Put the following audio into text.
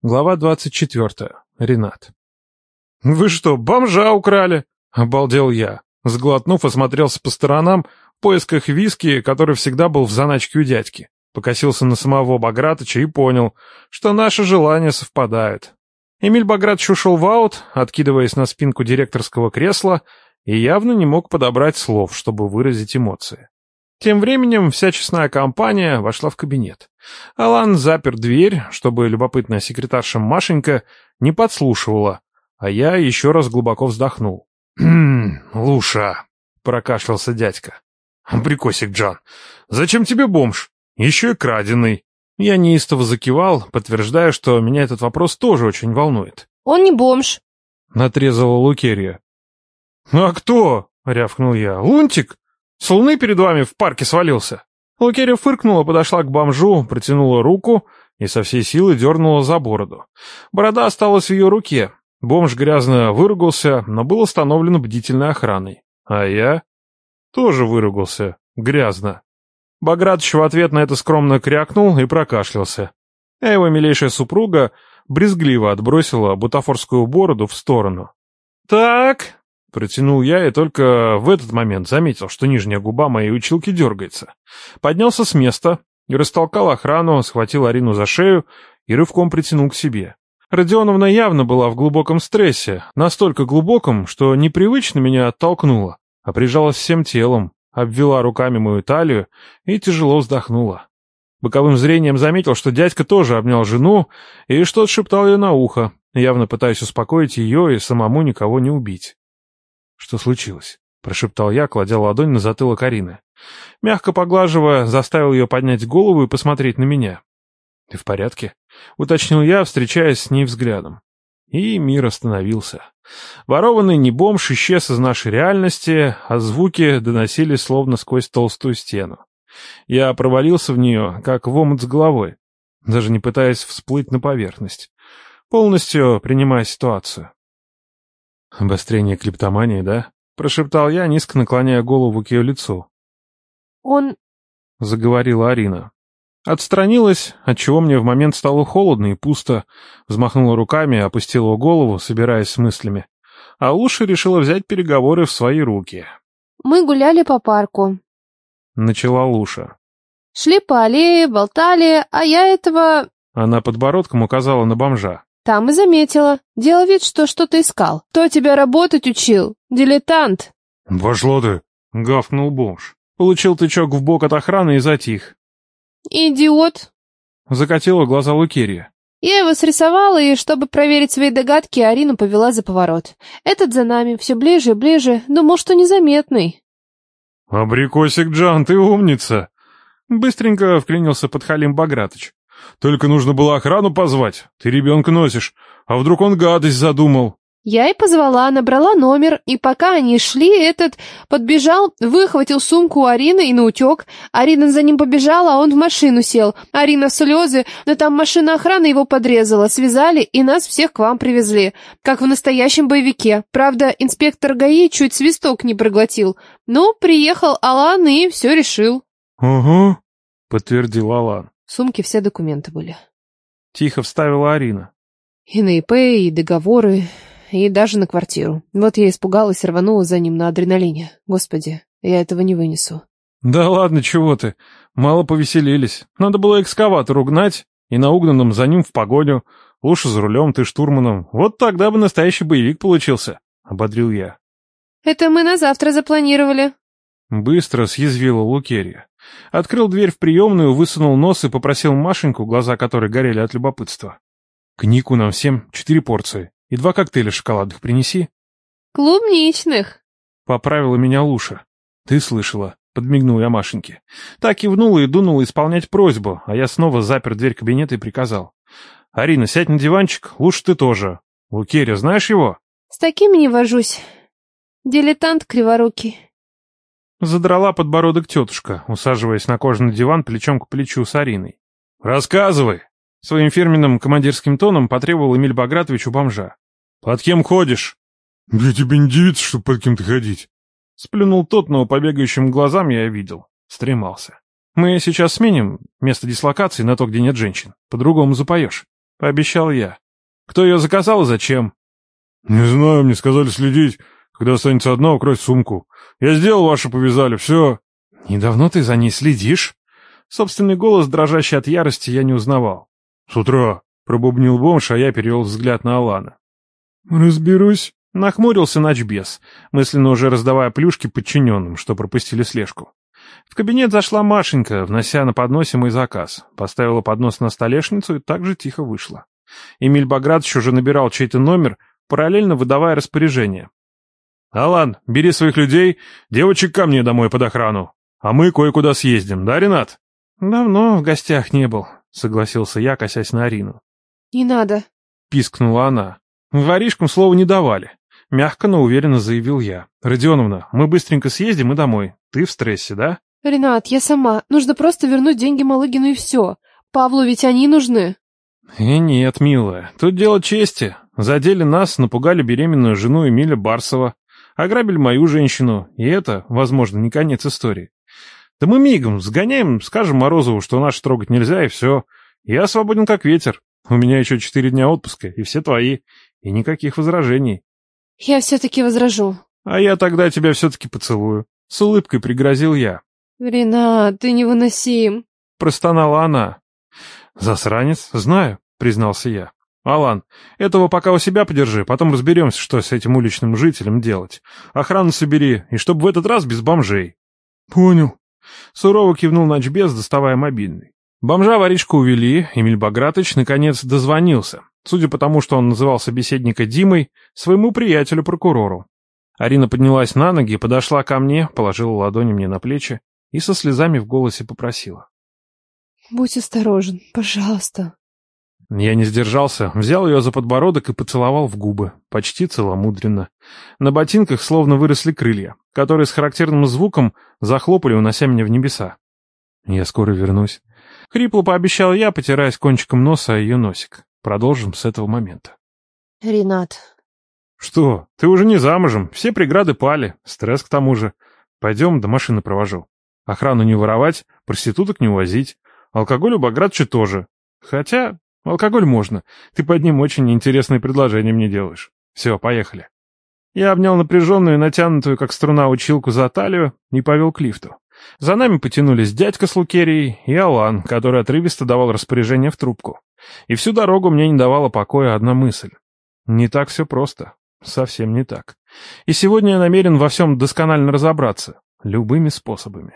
Глава двадцать четвертая. Ренат. «Вы что, бомжа украли?» — обалдел я. Сглотнув, осмотрелся по сторонам в поисках виски, который всегда был в заначке у дядьки. Покосился на самого Багратыча и понял, что наши желания совпадают. Эмиль Багратович ушел в аут, откидываясь на спинку директорского кресла, и явно не мог подобрать слов, чтобы выразить эмоции. Тем временем вся честная компания вошла в кабинет. Алан запер дверь, чтобы любопытная секретарша Машенька не подслушивала, а я еще раз глубоко вздохнул. «Хм, Луша!» — прокашлялся дядька. «Абрикосик Джан, зачем тебе бомж? Еще и краденый!» Я неистово закивал, подтверждая, что меня этот вопрос тоже очень волнует. «Он не бомж», — натрезала Лукерия. «А кто?» — рявкнул я. «Лунтик? С луны перед вами в парке свалился?» Лукерия фыркнула, подошла к бомжу, протянула руку и со всей силы дернула за бороду. Борода осталась в ее руке. Бомж грязно выругался, но был установлен бдительной охраной. А я тоже выругался. Грязно. Багратыч в ответ на это скромно крякнул и прокашлялся. А его милейшая супруга брезгливо отбросила бутафорскую бороду в сторону. «Так», — протянул я и только в этот момент заметил, что нижняя губа моей училки дергается. Поднялся с места растолкал охрану, схватил Арину за шею и рывком притянул к себе. Родионовна явно была в глубоком стрессе, настолько глубоком, что непривычно меня оттолкнула, а прижалась всем телом, обвела руками мою талию и тяжело вздохнула. Боковым зрением заметил, что дядька тоже обнял жену и что-то шептал ей на ухо, явно пытаясь успокоить ее и самому никого не убить. «Что случилось?» — прошептал я, кладя ладонь на затылок Арины. Мягко поглаживая, заставил ее поднять голову и посмотреть на меня. «Ты в порядке?» — уточнил я, встречаясь с ней взглядом. И мир остановился. Ворованный не бомж исчез из нашей реальности, а звуки доносились словно сквозь толстую стену. Я провалился в нее, как в омут с головой, даже не пытаясь всплыть на поверхность, полностью принимая ситуацию. «Обострение клептомании, да?» — прошептал я, низко наклоняя голову к ее лицу. «Он...» — заговорила Арина. Отстранилась, отчего мне в момент стало холодно и пусто, взмахнула руками, опустила голову, собираясь с мыслями. А Луша решила взять переговоры в свои руки. «Мы гуляли по парку», — начала Луша. «Шли по аллее, болтали, а я этого...» Она подбородком указала на бомжа. Там и заметила. Делал вид, что что-то искал. Кто тебя работать учил? Дилетант. Пошло ты, гавкнул бомж. Получил тычок в бок от охраны и затих. Идиот. Закатила глаза Лукерия. Я его срисовала, и, чтобы проверить свои догадки, Арину повела за поворот. Этот за нами, все ближе и ближе, думал, что незаметный. «Абрикосик Джан, ты умница!» Быстренько вклинился подхалим Багратыч. Только нужно было охрану позвать. Ты ребенка носишь. А вдруг он гадость задумал? Я и позвала, набрала номер, и пока они шли, этот подбежал, выхватил сумку у Арины и наутек. Арина за ним побежала, а он в машину сел. Арина в слезы, но там машина охраны его подрезала, связали и нас всех к вам привезли, как в настоящем боевике. Правда, инспектор ГАИ чуть свисток не проглотил. Ну, приехал Алан и все решил. — Угу, — подтвердил Алан. В сумке все документы были. Тихо вставила Арина. И на ИП, и договоры, и даже на квартиру. Вот я испугалась и рванула за ним на адреналине. Господи, я этого не вынесу. Да ладно, чего ты. Мало повеселились. Надо было экскаватор угнать, и на угнанном за ним в погоню. Лучше за рулем, ты штурманом. Вот тогда бы настоящий боевик получился, — ободрил я. Это мы на завтра запланировали. Быстро съязвила Лукерия. Открыл дверь в приемную, высунул нос и попросил Машеньку, глаза которой горели от любопытства. «К Нику нам всем четыре порции и два коктейля шоколадных принеси». «Клубничных», — поправила меня Луша. «Ты слышала», — подмигнул я Машеньке. Так кивнула и дунула исполнять просьбу, а я снова запер дверь кабинета и приказал. «Арина, сядь на диванчик, Лучше ты тоже. Лукерия, знаешь его?» «С такими не вожусь. Дилетант криворукий». Задрала подбородок тетушка, усаживаясь на кожаный диван плечом к плечу с Ариной. «Рассказывай!» Своим фирменным командирским тоном потребовал Эмиль Багратович у бомжа. «Под кем ходишь?» «Я тебе не девица, чтобы под кем-то ходить!» Сплюнул тот, но по бегающим глазам я видел. Стремался. «Мы сейчас сменим место дислокации на то, где нет женщин. По-другому запоешь». — пообещал я. «Кто ее заказал и зачем?» «Не знаю, мне сказали следить. Когда останется одна, украсть сумку. Я сделал, ваши повязали, все». «Недавно ты за ней следишь?» Собственный голос, дрожащий от ярости, я не узнавал. «С утра», — пробубнил бомж, а я перевел взгляд на Алана. «Разберусь», — нахмурился ночбес, мысленно уже раздавая плюшки подчиненным, что пропустили слежку. В кабинет зашла Машенька, внося на подносе мой заказ, поставила поднос на столешницу и также тихо вышла. Эмиль Багратович уже набирал чей-то номер, параллельно выдавая распоряжение. «Алан, бери своих людей, девочек ко мне домой под охрану, а мы кое-куда съездим, да, Ренат?» «Давно в гостях не был», — согласился я, косясь на Арину. «Не надо», — пискнула она. Воришкам слова не давали. Мягко, но уверенно заявил я. «Родионовна, мы быстренько съездим и домой. Ты в стрессе, да?» «Ренат, я сама. Нужно просто вернуть деньги Малыгину и все. Павлу ведь они нужны». «И «Э, нет, милая, тут дело чести. Задели нас, напугали беременную жену Эмиля Барсова, ограбили мою женщину, и это, возможно, не конец истории. Да мы мигом сгоняем, скажем Морозову, что наш трогать нельзя, и все. Я свободен как ветер. У меня еще четыре дня отпуска, и все твои. И никаких возражений. Я все-таки возражу. А я тогда тебя все-таки поцелую. С улыбкой пригрозил я. Ренат, ты невыносим. Простонала она. Засранец, знаю, признался я. Алан, этого пока у себя подержи, потом разберемся, что с этим уличным жителем делать. Охрану собери, и чтобы в этот раз без бомжей. Понял. Сурово кивнул ночбес, доставая мобильный. Бомжа воришку увели, Эмиль Багратович наконец дозвонился, судя по тому, что он называл собеседника Димой, своему приятелю-прокурору. Арина поднялась на ноги, подошла ко мне, положила ладони мне на плечи и со слезами в голосе попросила. «Будь осторожен, пожалуйста». Я не сдержался, взял ее за подбородок и поцеловал в губы, почти целомудренно. На ботинках словно выросли крылья, которые с характерным звуком захлопали, унося меня в небеса. «Я скоро вернусь». Хрипло пообещал я, потираясь кончиком носа о ее носик. Продолжим с этого момента. «Ренат». «Что? Ты уже не замужем, все преграды пали, стресс к тому же. Пойдем, до машины провожу. Охрану не воровать, проституток не увозить, алкоголь у Багратча тоже. Хотя Алкоголь можно. Ты под ним очень интересные предложения мне делаешь. Все, поехали. Я обнял напряженную, натянутую, как струна, училку за талию и повел к лифту. За нами потянулись дядька с Лукерией и Алан, который отрывисто давал распоряжение в трубку. И всю дорогу мне не давала покоя одна мысль. Не так все просто. Совсем не так. И сегодня я намерен во всем досконально разобраться. Любыми способами.